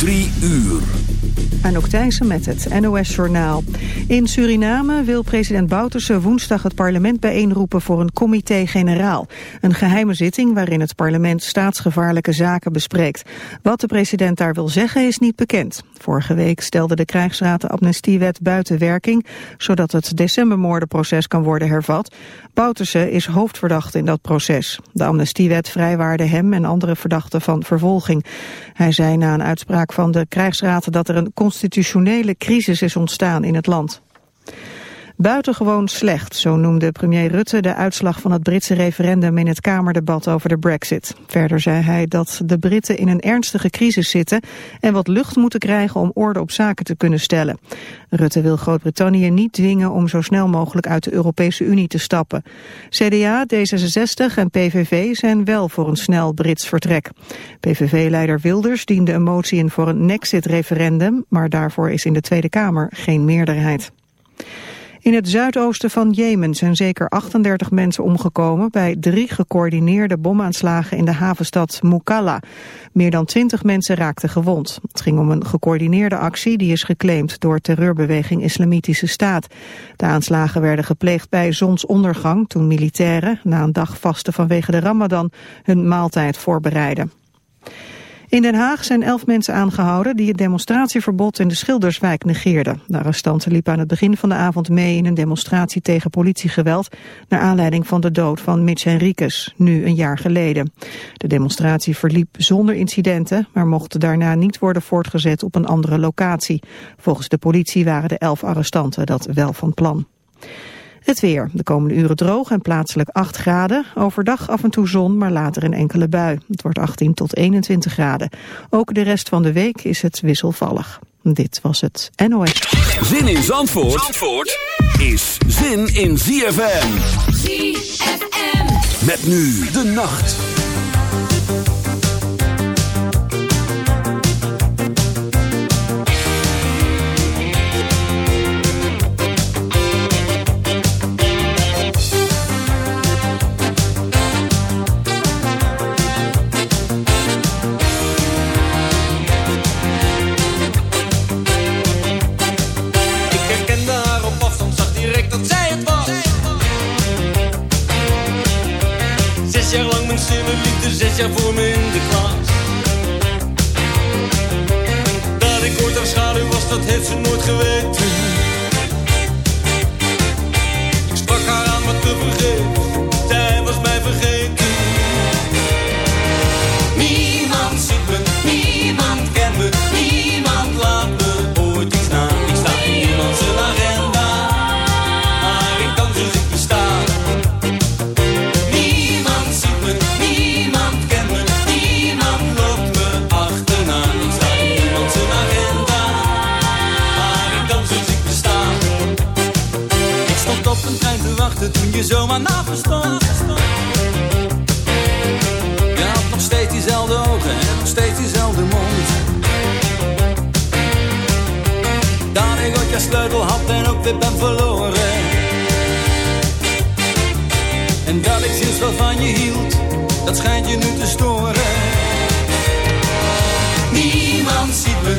Drie uur. Anouk Thijssen met het NOS-journaal. In Suriname wil president Bouterse woensdag het parlement bijeenroepen voor een comité-generaal. Een geheime zitting waarin het parlement staatsgevaarlijke zaken bespreekt. Wat de president daar wil zeggen is niet bekend. Vorige week stelde de krijgsraad de amnestiewet buiten werking... zodat het decembermoordenproces kan worden hervat. Bouterse is hoofdverdachte in dat proces. De amnestiewet vrijwaarde hem en andere verdachten van vervolging. Hij zei na een uitspraak van de krijgsraad dat er een constitutionele crisis is ontstaan in het land. Buitengewoon slecht, zo noemde premier Rutte de uitslag van het Britse referendum in het Kamerdebat over de brexit. Verder zei hij dat de Britten in een ernstige crisis zitten en wat lucht moeten krijgen om orde op zaken te kunnen stellen. Rutte wil Groot-Brittannië niet dwingen om zo snel mogelijk uit de Europese Unie te stappen. CDA, D66 en PVV zijn wel voor een snel Brits vertrek. PVV-leider Wilders diende een motie in voor een Nexit-referendum, maar daarvoor is in de Tweede Kamer geen meerderheid. In het zuidoosten van Jemen zijn zeker 38 mensen omgekomen bij drie gecoördineerde bomaanslagen in de havenstad Mukalla. Meer dan 20 mensen raakten gewond. Het ging om een gecoördineerde actie die is geclaimd door terreurbeweging Islamitische Staat. De aanslagen werden gepleegd bij zonsondergang toen militairen na een dag vasten vanwege de ramadan hun maaltijd voorbereiden. In Den Haag zijn elf mensen aangehouden die het demonstratieverbod in de Schilderswijk negeerden. De arrestanten liepen aan het begin van de avond mee in een demonstratie tegen politiegeweld... naar aanleiding van de dood van Mitch Henriques, nu een jaar geleden. De demonstratie verliep zonder incidenten, maar mocht daarna niet worden voortgezet op een andere locatie. Volgens de politie waren de elf arrestanten dat wel van plan. Het weer. De komende uren droog en plaatselijk 8 graden. Overdag af en toe zon, maar later een enkele bui. Het wordt 18 tot 21 graden. Ook de rest van de week is het wisselvallig. Dit was het NOS. Zin in Zandvoort, Zandvoort is zin in ZFM. ZFM. Met nu de nacht. Jaar voor me in de klas. Dat ik ooit haar schaduw was, dat heeft ze nooit geweten. Toen je zomaar naast me stond. Je had nog steeds diezelfde ogen en nog steeds diezelfde mond. Dat ik ooit je sleutel had en ook weer ben verloren. En dat ik sinds wel van je hield, dat schijnt je nu te storen. Niemand ziet me,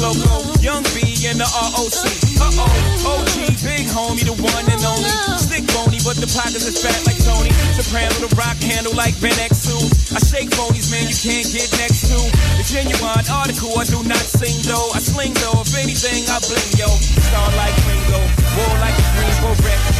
Logo, young B in the ROC. Uh oh, OG, big homie, the one and only. Stick bony, but the pockets are fat like Tony. Soprano, the rock handle like Ben I shake phonies, man, you can't get next to. The genuine article, I do not sing though. I sling though, if anything, I bling yo. Star like Ringo, war like a Greenbow wreck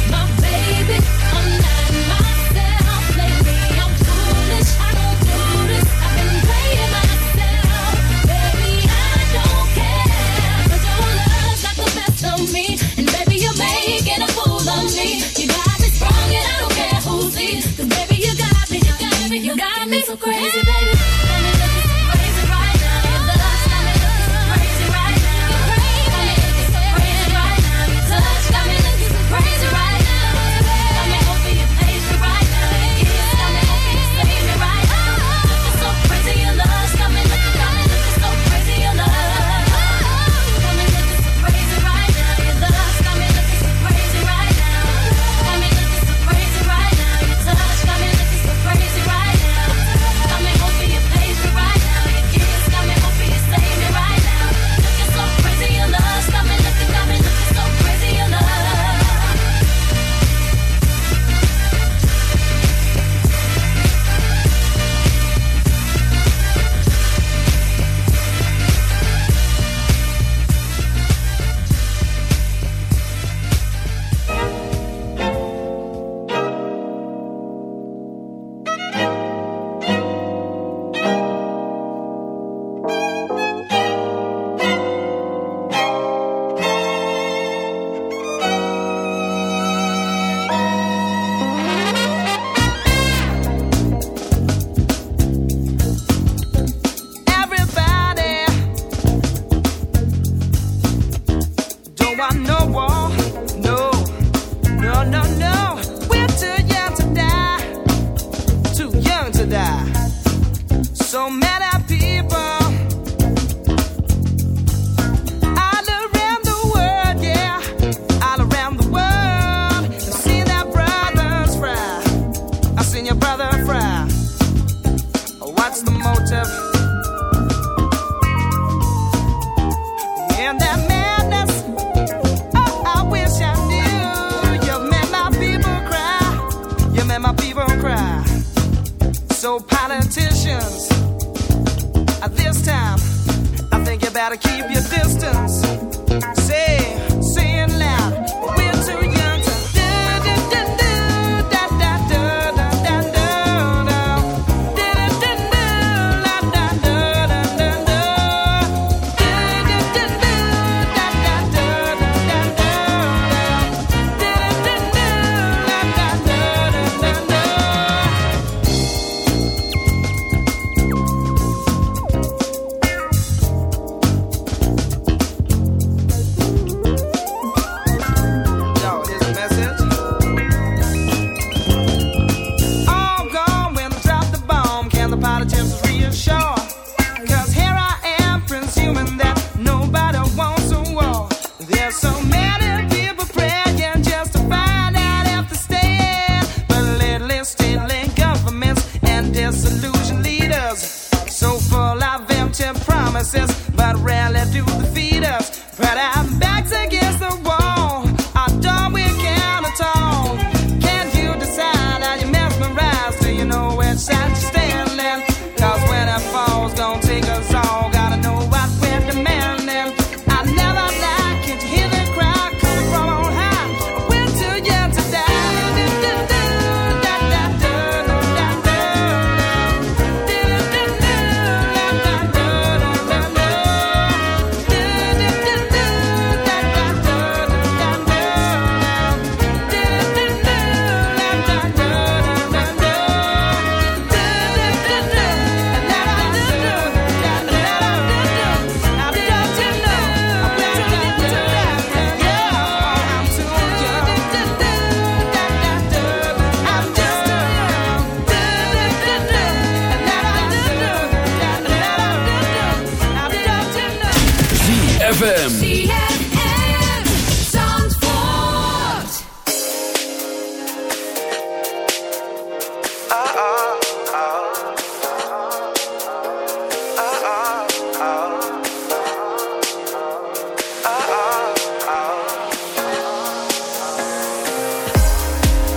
me so crazy, baby.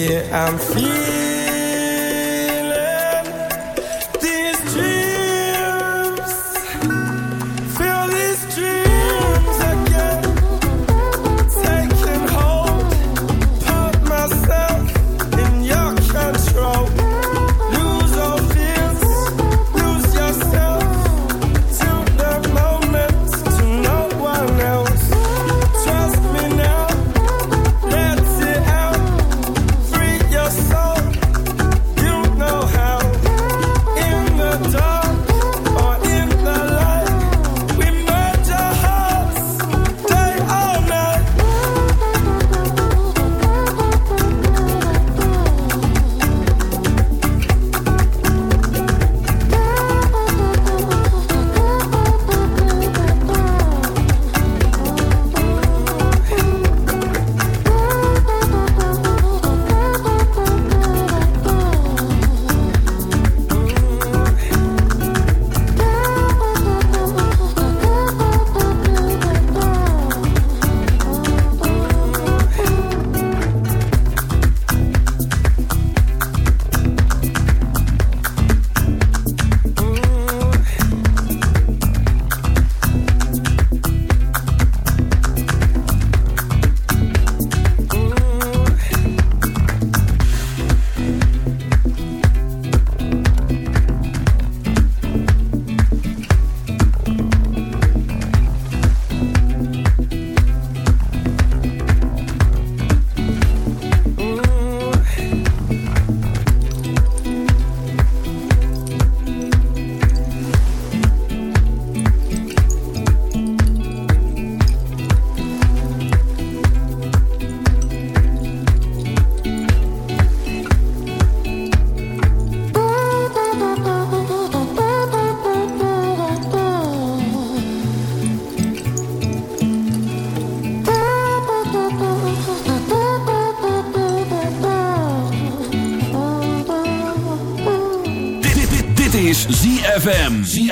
Yeah, I'm feeling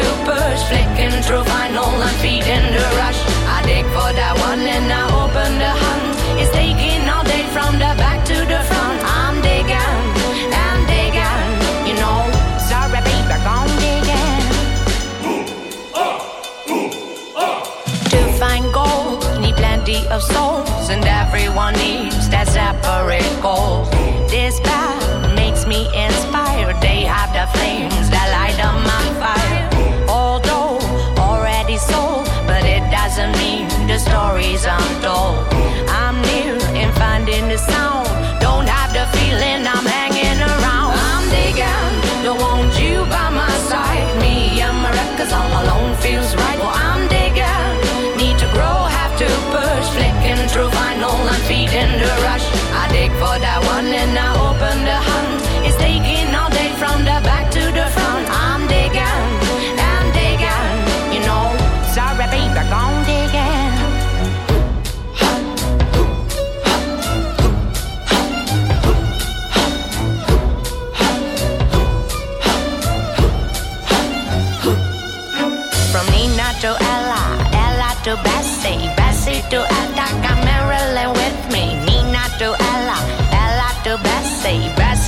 push. Flicking through final and feeding the rush. I dig for that one and I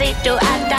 Do to act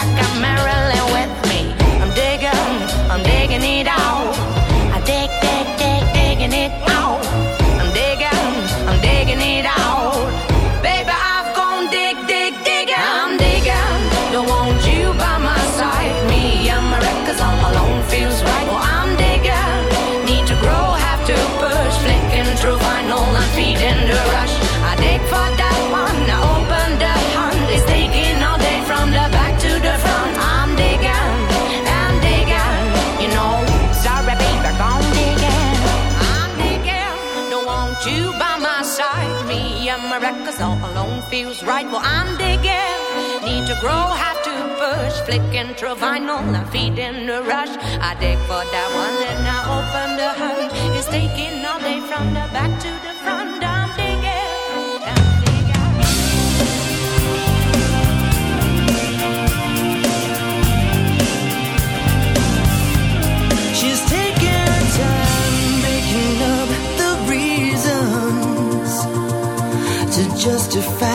feels right. Well, I'm digging. Need to grow, have to push. Flicking through vinyl, I'm feeding the rush. I dig for that one, and I open the hunt. It's taking all day from the back to the front. I'm digging. She's taking time making up the reasons to justify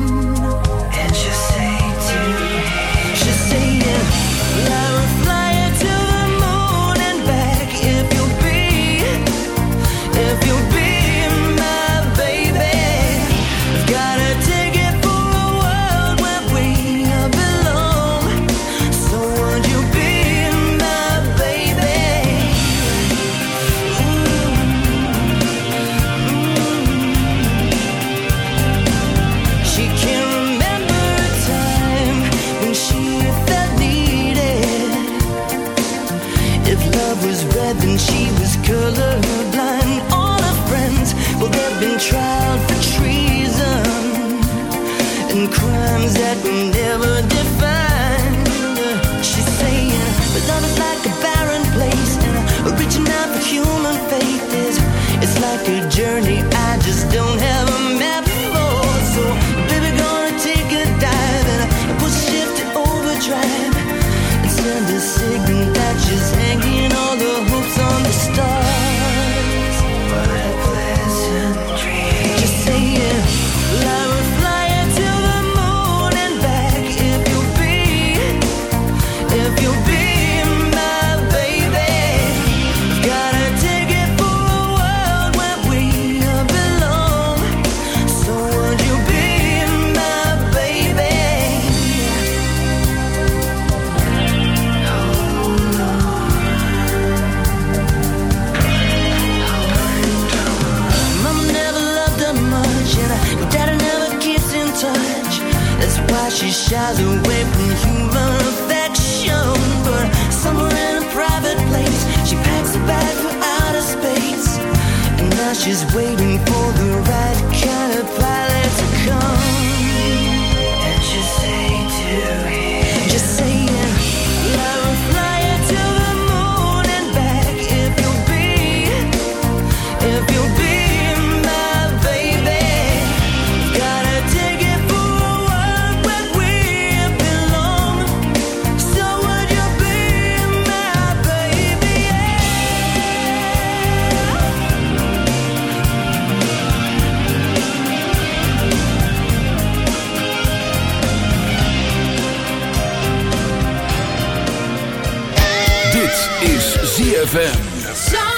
crimes that we never defined. She's saying, but love is like a barren place, and I'm reaching out for human faith is, it's like a journey I just don't have a map. Dit is ZFM.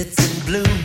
it's in blue.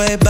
way back.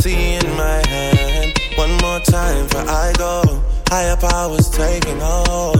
see in my hand. One more time for I go. Higher powers taking hold.